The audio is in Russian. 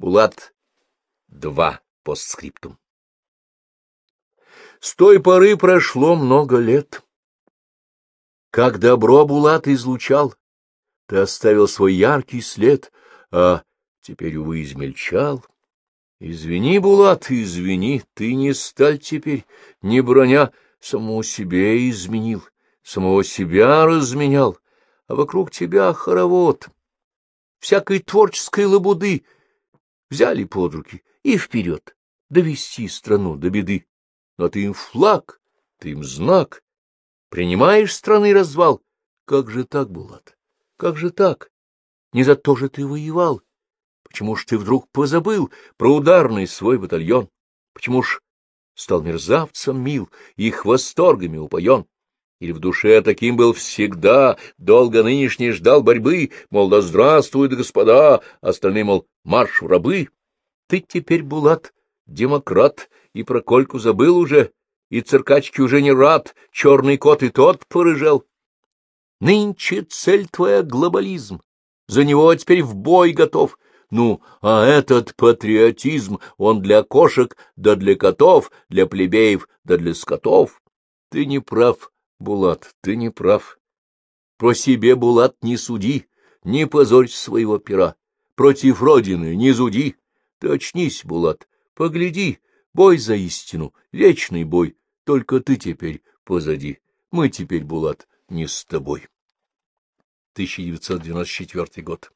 Булат 2 постскриптум. С той поры прошло много лет. Как добро Булат излучал, ты оставил свой яркий след, а теперь, увы, измельчал. Извини, Булат, извини, ты не сталь теперь, не броня, самого себе изменил, самого себя разменял, а вокруг тебя хоровод. Всякой творческой лабуды взяли под руки и вперед, довести страну до беды. Но ты им флаг, ты им знак, принимаешь страны развал. Как же так, Булат, как же так? Не за то же ты воевал. Почему ж ты вдруг позабыл про ударный свой батальон? Почему ж стал мерзавцем мил, их восторгами упоен? Или в душе таким был всегда, долго нынешний ждал борьбы, мол, да здравствуют господа, остальные, мол, марш в рабы? Ты теперь, Булат, демократ, и про Кольку забыл уже, и циркачки уже не рад, черный кот и тот порыжел. Нынче цель твоя — глобализм, за него теперь в бой готов — ну, а этот патриотизм, он для кошек, да для котов, для плебеев, да для скотов. Ты не прав, Булат, ты не прав. Про себе, Булат, не суди, не позорь своего пера. Против Родины не зуди. Ты очнись, Булат, погляди, бой за истину, вечный бой. Только ты теперь позади. Мы теперь, Булат, не с тобой. 1994 год.